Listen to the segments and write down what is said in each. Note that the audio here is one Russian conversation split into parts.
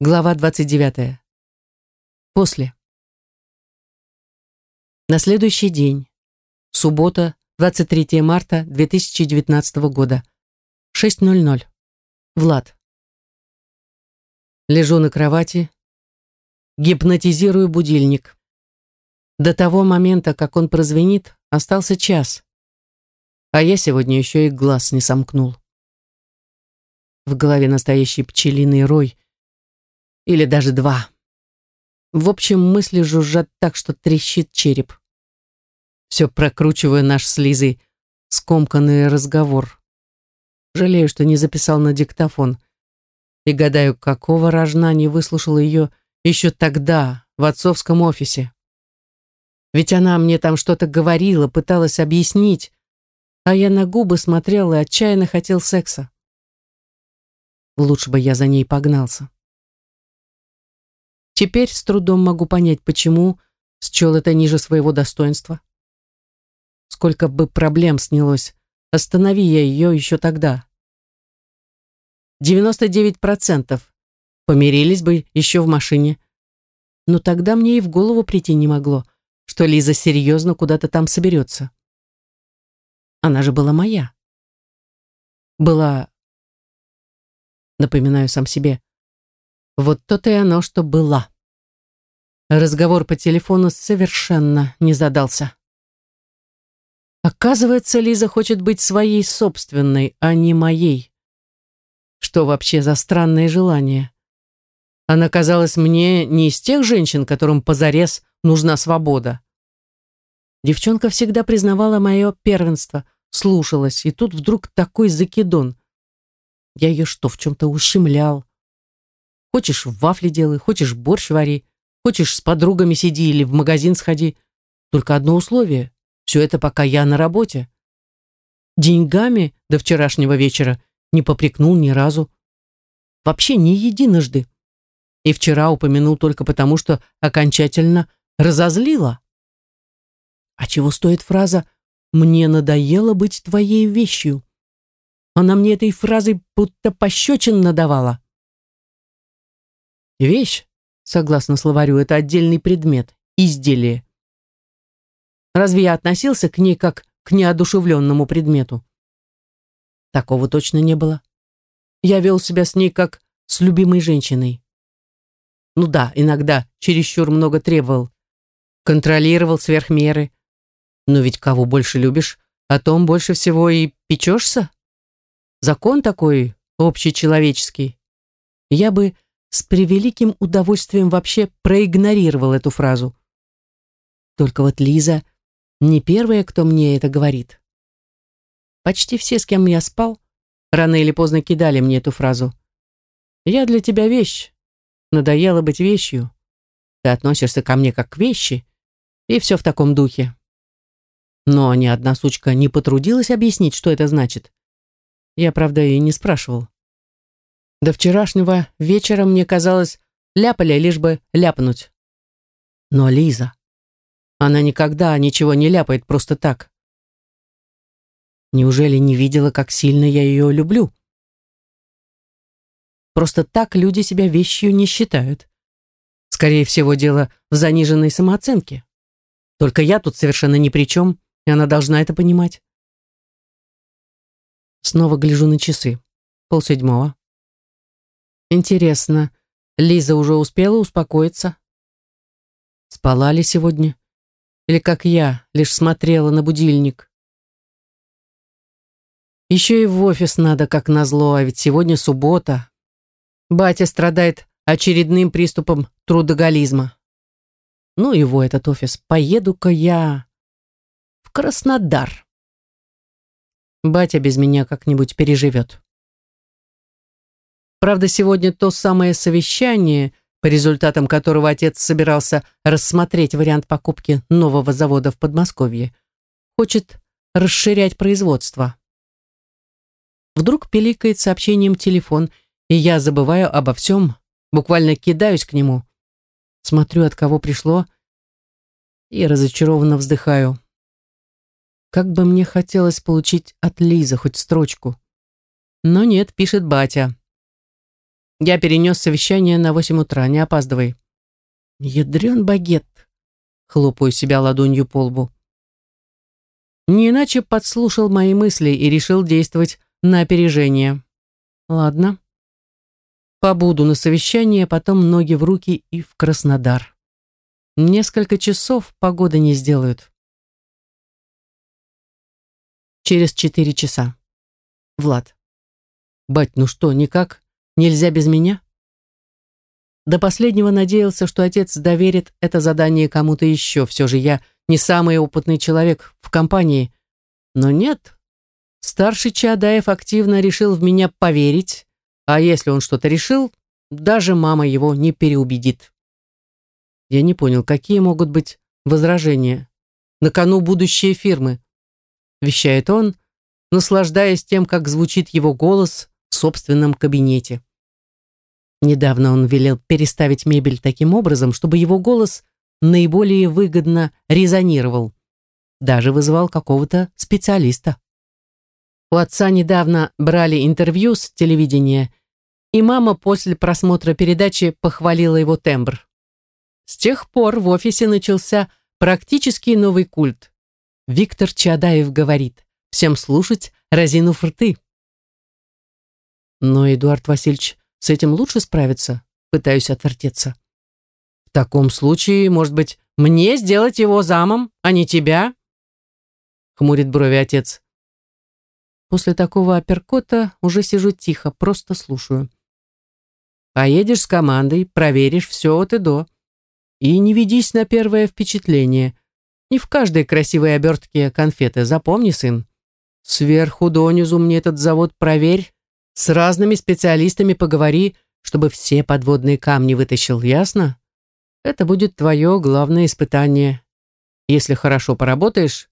Глава 29. После. На следующий день. Суббота, 23 марта 2019 года. 6.00. Влад. Лежу на кровати, гипнотизирую будильник. До того момента, как он прозвенит, остался час. А я сегодня еще и глаз не сомкнул. В голове настоящий пчелиный рой — или даже два. В общем, мысли жужжат так, что трещит череп. Все прокручиваю наш с Лизой скомканный разговор. Жалею, что не записал на диктофон. И гадаю, какого рожна не выслушал ее еще тогда, в отцовском офисе. Ведь она мне там что-то говорила, пыталась объяснить, а я на губы смотрел и отчаянно хотел секса. Лучше бы я за ней погнался. Теперь с трудом могу понять, почему счел это ниже своего достоинства. Сколько бы проблем снялось, останови я ее еще тогда. 99% помирились бы еще в машине. Но тогда мне и в голову прийти не могло, что Лиза серьезно куда-то там соберется. Она же была моя. Была, напоминаю сам себе, вот то-то и оно, что была. Разговор по телефону совершенно не задался. Оказывается, Лиза хочет быть своей собственной, а не моей. Что вообще за странное желание? Она казалась мне не из тех женщин, которым позарез нужна свобода. Девчонка всегда признавала мое первенство, слушалась, и тут вдруг такой закидон. Я ее что, в чем-то ущемлял? Хочешь, вафли делай, хочешь, борщ вари, хочешь, с подругами сиди или в магазин сходи. Только одно условие. Все это пока я на работе. Деньгами до вчерашнего вечера не попрекнул ни разу. Вообще не единожды. И вчера упомянул только потому, что окончательно разозлила. А чего стоит фраза «мне надоело быть твоей вещью»? Она мне этой фразой будто пощечин надавала. Вещь, согласно словарю, это отдельный предмет, изделие. Разве я относился к ней как к неодушевленному предмету? Такого точно не было. Я вел себя с ней как с любимой женщиной. Ну да, иногда чересчур много требовал. Контролировал сверх меры. Но ведь кого больше любишь, о том больше всего и печешься. Закон такой общечеловеческий. Я бы с превеликим удовольствием вообще проигнорировал эту фразу. Только вот Лиза не первая, кто мне это говорит. Почти все, с кем я спал, рано или поздно кидали мне эту фразу. «Я для тебя вещь. Надоело быть вещью. Ты относишься ко мне как к вещи». И все в таком духе. Но ни одна сучка не потрудилась объяснить, что это значит. Я, правда, и не спрашивал. До вчерашнего вечера мне казалось, ляпали, лишь бы ляпнуть. Но Лиза, она никогда ничего не ляпает просто так. Неужели не видела, как сильно я ее люблю? Просто так люди себя вещью не считают. Скорее всего, дело в заниженной самооценке. Только я тут совершенно ни при чем, и она должна это понимать. Снова гляжу на часы. Полседьмого. Интересно, Лиза уже успела успокоиться? Спала ли сегодня? Или как я, лишь смотрела на будильник? Еще и в офис надо, как назло, а ведь сегодня суббота. Батя страдает очередным приступом трудоголизма. Ну его этот офис, поеду-ка я в Краснодар. Батя без меня как-нибудь переживет. Правда, сегодня то самое совещание, по результатам которого отец собирался рассмотреть вариант покупки нового завода в Подмосковье, хочет расширять производство. Вдруг пиликает сообщением телефон, и я забываю обо всем, буквально кидаюсь к нему, смотрю, от кого пришло, и разочарованно вздыхаю. Как бы мне хотелось получить от Лизы хоть строчку. Но нет, пишет батя. Я перенес совещание на восемь утра, не опаздывай. Ядрен багет. Хлопаю себя ладонью по лбу. Не иначе подслушал мои мысли и решил действовать на опережение. Ладно. Побуду на совещании, а потом ноги в руки и в Краснодар. Несколько часов погоды не сделают. Через четыре часа. Влад. Бать, ну что, никак? Нельзя без меня? До последнего надеялся, что отец доверит это задание кому-то еще. Все же я не самый опытный человек в компании. Но нет. Старший Чадаев активно решил в меня поверить, а если он что-то решил, даже мама его не переубедит. Я не понял, какие могут быть возражения. На кону будущее фирмы. Вещает он, наслаждаясь тем, как звучит его голос в собственном кабинете. Недавно он велел переставить мебель таким образом, чтобы его голос наиболее выгодно резонировал. Даже вызывал какого-то специалиста. У отца недавно брали интервью с телевидения, и мама после просмотра передачи похвалила его тембр. С тех пор в офисе начался практически новый культ. Виктор Чадаев говорит, всем слушать, разинув рты. Но Эдуард Васильевич с этим лучше справиться, пытаюсь отвертеться. В таком случае, может быть, мне сделать его замом, а не тебя? Хмурит брови отец. После такого апперкота уже сижу тихо, просто слушаю. Поедешь с командой, проверишь все от и до. И не ведись на первое впечатление. Не в каждой красивой обертке конфеты, запомни, сын. Сверху донизу мне этот завод проверь, с разными специалистами поговори, чтобы все подводные камни вытащил, ясно? Это будет твое главное испытание. Если хорошо поработаешь,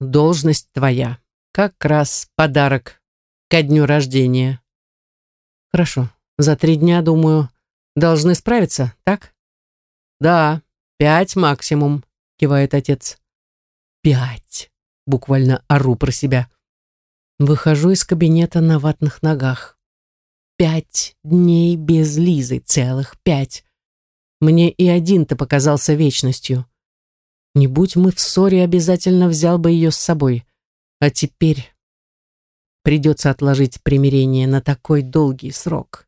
должность твоя. Как раз подарок ко дню рождения. Хорошо, за три дня, думаю, должны справиться, так? Да, пять максимум, кивает отец. Пять, буквально ору про себя. Выхожу из кабинета на ватных ногах. Пять дней без Лизы, целых пять. Мне и один-то показался вечностью. Не будь мы в ссоре, обязательно взял бы ее с собой. А теперь придется отложить примирение на такой долгий срок.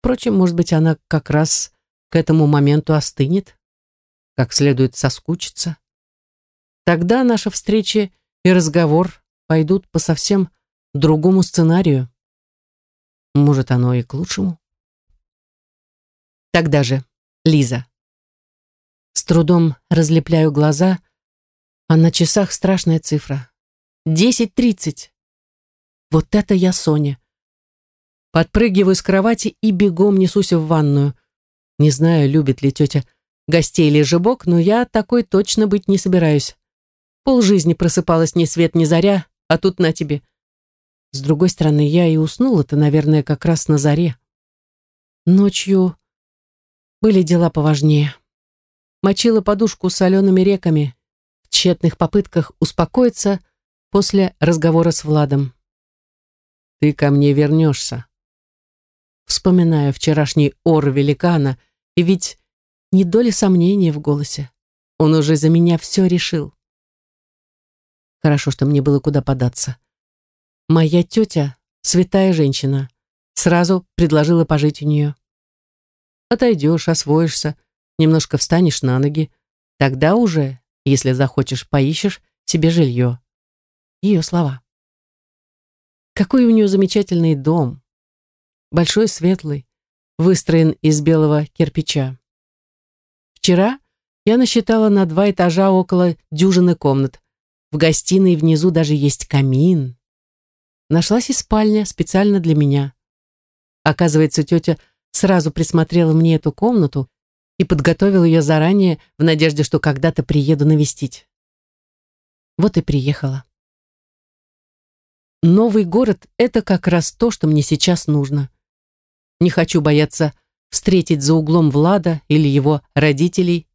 Впрочем, может быть, она как раз к этому моменту остынет, как следует соскучиться. Тогда наша встреча и разговор пойдут по совсем другому сценарию. Может, оно и к лучшему. Тогда же, Лиза. С трудом разлепляю глаза, а на часах страшная цифра. Десять тридцать. Вот это я Соня. Подпрыгиваю с кровати и бегом несусь в ванную. Не знаю, любит ли тетя гостей или жебок, но я такой точно быть не собираюсь. Пол жизни просыпалась ни свет ни заря, а тут на тебе. С другой стороны, я и уснула-то, наверное, как раз на заре. Ночью были дела поважнее. Мочила подушку солеными реками в тщетных попытках успокоиться после разговора с Владом. «Ты ко мне вернешься». Вспоминаю вчерашний ор великана, и ведь ни доли сомнения в голосе. Он уже за меня все решил. Хорошо, что мне было куда податься. Моя тетя, святая женщина, сразу предложила пожить у нее. Отойдешь, освоишься, немножко встанешь на ноги, тогда уже, если захочешь, поищешь себе жилье. Ее слова. Какой у нее замечательный дом. Большой, светлый, выстроен из белого кирпича. Вчера я насчитала на два этажа около дюжины комнат, в гостиной внизу даже есть камин. Нашлась и спальня специально для меня. Оказывается, тетя сразу присмотрела мне эту комнату и подготовила ее заранее в надежде, что когда-то приеду навестить. Вот и приехала. Новый город — это как раз то, что мне сейчас нужно. Не хочу бояться встретить за углом Влада или его родителей,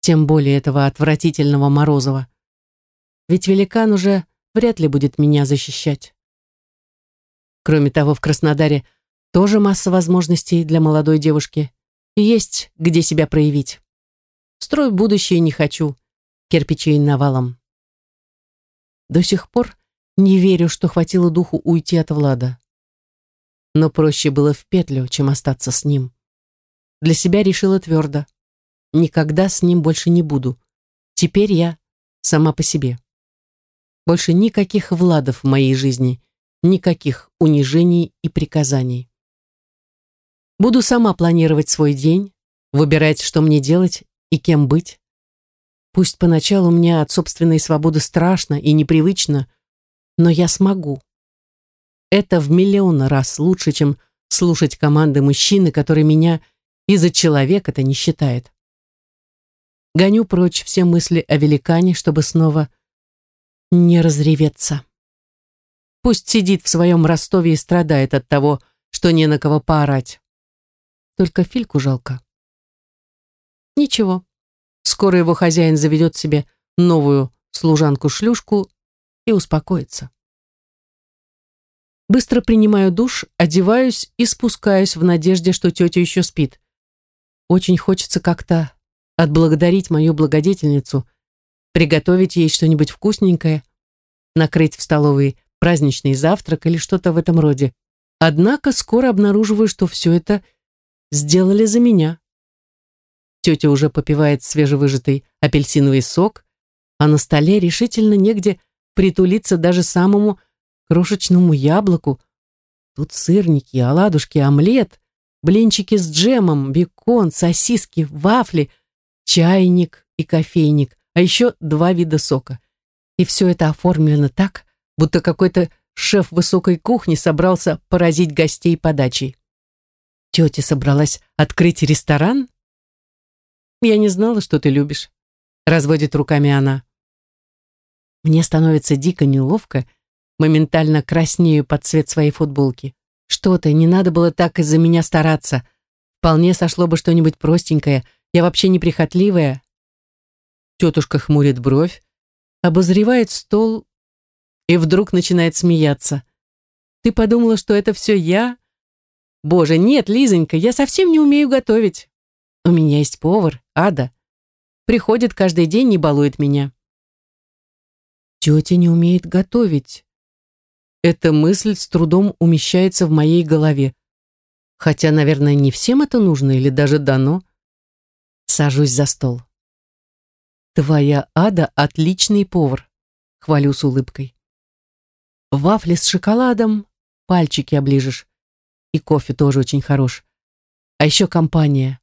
тем более этого отвратительного Морозова ведь великан уже вряд ли будет меня защищать. Кроме того, в Краснодаре Тоже масса возможностей для молодой девушки. Есть где себя проявить. Строить будущее не хочу, кирпичей навалом. До сих пор не верю, что хватило духу уйти от Влада. Но проще было в петлю, чем остаться с ним. Для себя решила твердо. Никогда с ним больше не буду. Теперь я сама по себе. Больше никаких Владов в моей жизни, никаких унижений и приказаний. Буду сама планировать свой день, выбирать, что мне делать и кем быть. Пусть поначалу мне от собственной свободы страшно и непривычно, но я смогу. Это в миллион раз лучше, чем слушать команды мужчины, который меня из-за человека-то не считает. Гоню прочь все мысли о великане, чтобы снова не разреветься. Пусть сидит в своем Ростове и страдает от того, что не на кого поорать. Только Фильку жалко. Ничего, скоро его хозяин заведет себе новую служанку-шлюшку и успокоится. Быстро принимаю душ, одеваюсь и спускаюсь в надежде, что тетя еще спит. Очень хочется как-то отблагодарить мою благодетельницу, приготовить ей что-нибудь вкусненькое, накрыть в столовой праздничный завтрак или что-то в этом роде. Однако скоро обнаруживаю, что все это сделали за меня. Тетя уже попивает свежевыжатый апельсиновый сок, а на столе решительно негде притулиться даже самому крошечному яблоку. Тут сырники, оладушки, омлет, блинчики с джемом, бекон, сосиски, вафли, чайник и кофейник, а еще два вида сока. И все это оформлено так, будто какой-то шеф высокой кухни собрался поразить гостей подачей. Тетя собралась открыть ресторан? Я не знала, что ты любишь. Разводит руками она. Мне становится дико неловко, моментально краснею под цвет своей футболки. Что ты, не надо было так из-за меня стараться. Вполне сошло бы что-нибудь простенькое. Я вообще неприхотливая. Тетушка хмурит бровь, обозревает стол и вдруг начинает смеяться. Ты подумала, что это все я? Боже, нет, Лизонька, я совсем не умею готовить. У меня есть повар, Ада. Приходит каждый день и балует меня. Тетя не умеет готовить. Эта мысль с трудом умещается в моей голове. Хотя, наверное, не всем это нужно или даже дано. Сажусь за стол. Твоя Ада отличный повар, хвалю с улыбкой. Вафли с шоколадом, пальчики оближешь. И кофе тоже очень хорош. А еще компания.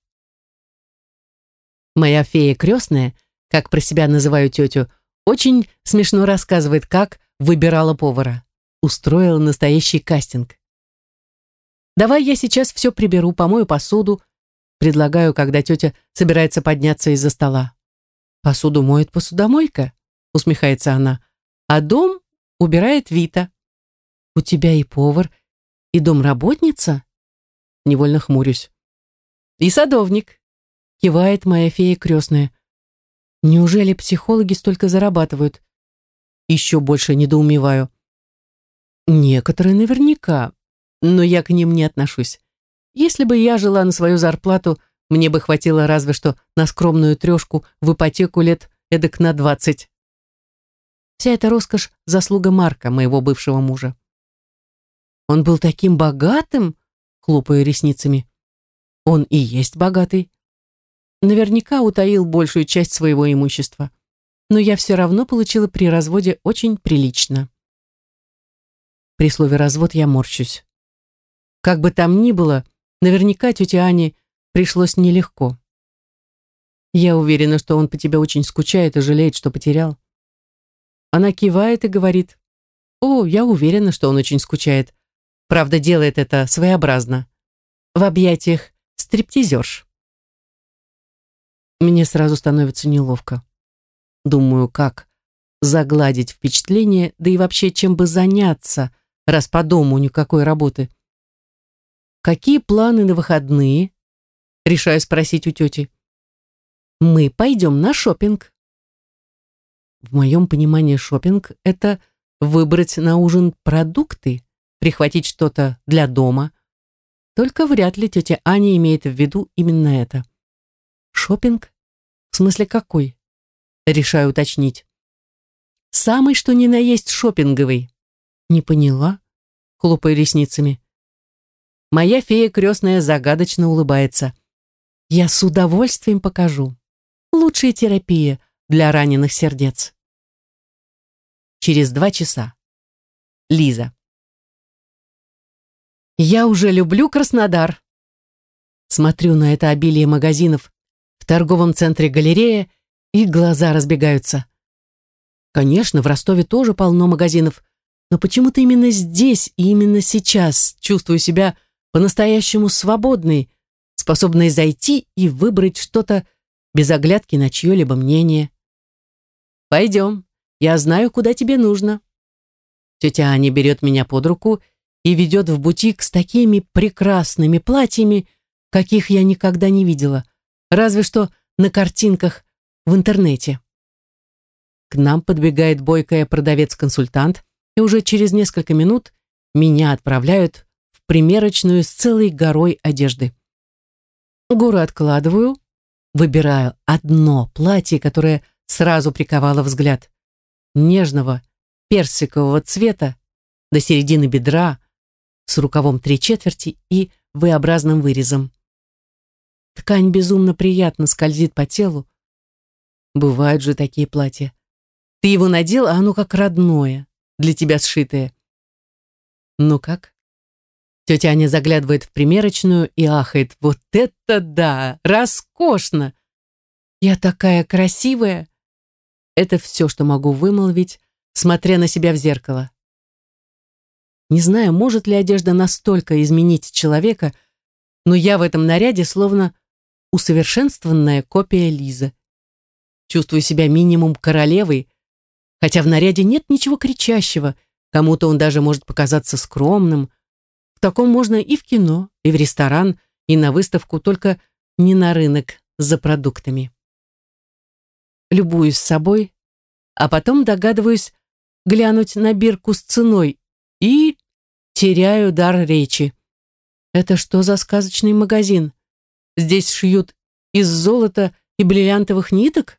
Моя фея крестная, как про себя называю тетю, очень смешно рассказывает, как выбирала повара. Устроила настоящий кастинг. «Давай я сейчас все приберу, помою посуду», предлагаю, когда тетя собирается подняться из-за стола. «Посуду моет посудомойка», усмехается она, «а дом убирает Вита». «У тебя и повар, и домработница? Невольно хмурюсь. И садовник. Кивает моя фея крестная. Неужели психологи столько зарабатывают? Еще больше недоумеваю. Некоторые наверняка, но я к ним не отношусь. Если бы я жила на свою зарплату, мне бы хватило разве что на скромную трешку в ипотеку лет эдак на двадцать. Вся эта роскошь – заслуга Марка, моего бывшего мужа. Он был таким богатым, хлопая ресницами. Он и есть богатый. Наверняка утаил большую часть своего имущества. Но я все равно получила при разводе очень прилично. При слове «развод» я морщусь. Как бы там ни было, наверняка тете Ане пришлось нелегко. Я уверена, что он по тебе очень скучает и жалеет, что потерял. Она кивает и говорит, «О, я уверена, что он очень скучает. Правда, делает это своеобразно. В объятиях стриптизерш. Мне сразу становится неловко. Думаю, как загладить впечатление, да и вообще чем бы заняться, раз по дому никакой работы. Какие планы на выходные? Решаю спросить у тети. Мы пойдем на шопинг. В моем понимании шопинг – это выбрать на ужин продукты, прихватить что-то для дома, Только вряд ли тетя Аня имеет в виду именно это. Шопинг? В смысле какой? Решаю уточнить. Самый что ни на есть шопинговый. Не поняла? Хлопая ресницами. Моя фея крестная загадочно улыбается. Я с удовольствием покажу. Лучшая терапия для раненых сердец. Через два часа. Лиза. Я уже люблю Краснодар. Смотрю на это обилие магазинов в торговом центре галерея, и глаза разбегаются. Конечно, в Ростове тоже полно магазинов, но почему-то именно здесь и именно сейчас чувствую себя по-настоящему свободной, способной зайти и выбрать что-то без оглядки на чье-либо мнение. «Пойдем, я знаю, куда тебе нужно». Тетя Аня берет меня под руку и ведет в бутик с такими прекрасными платьями, каких я никогда не видела, разве что на картинках в интернете. К нам подбегает бойкая продавец-консультант, и уже через несколько минут меня отправляют в примерочную с целой горой одежды. Гору откладываю, выбираю одно платье, которое сразу приковало взгляд. Нежного, персикового цвета, до середины бедра, с рукавом три четверти и V-образным вырезом. Ткань безумно приятно скользит по телу. Бывают же такие платья. Ты его надел, а оно как родное, для тебя сшитое. Ну как? Тетя Аня заглядывает в примерочную и ахает. Вот это да! Роскошно! Я такая красивая! Это все, что могу вымолвить, смотря на себя в зеркало. Не знаю, может ли одежда настолько изменить человека, но я в этом наряде словно усовершенствованная копия Лизы. Чувствую себя минимум королевой, хотя в наряде нет ничего кричащего, кому-то он даже может показаться скромным. Таком можно и в кино, и в ресторан, и на выставку, только не на рынок за продуктами. Любуюсь собой, а потом догадываюсь глянуть на бирку с ценой и теряю дар речи. Это что за сказочный магазин? Здесь шьют из золота и бриллиантовых ниток?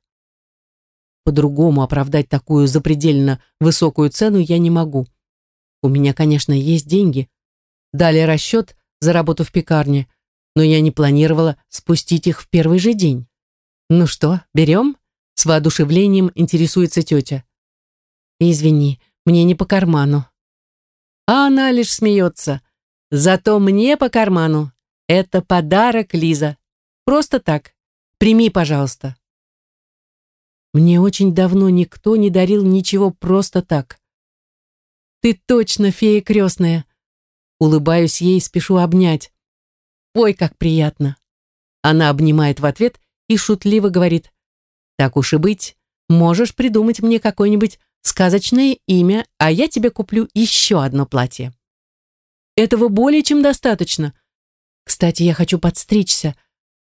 По-другому оправдать такую запредельно высокую цену я не могу. У меня, конечно, есть деньги. Дали расчет за работу в пекарне, но я не планировала спустить их в первый же день. Ну что, берем? С воодушевлением интересуется тетя. Извини, мне не по карману. А она лишь смеется. Зато мне по карману. Это подарок, Лиза. Просто так. Прими, пожалуйста. Мне очень давно никто не дарил ничего просто так. Ты точно фея крестная. Улыбаюсь ей и спешу обнять. Ой, как приятно. Она обнимает в ответ и шутливо говорит. Так уж и быть, можешь придумать мне какой-нибудь сказочное имя, а я тебе куплю еще одно платье. Этого более чем достаточно. Кстати, я хочу подстричься.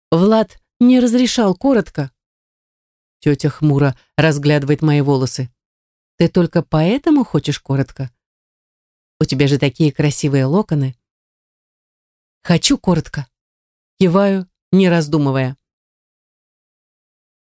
Влад не разрешал коротко. Тетя хмуро разглядывает мои волосы. Ты только поэтому хочешь коротко? У тебя же такие красивые локоны. Хочу коротко. Киваю, не раздумывая.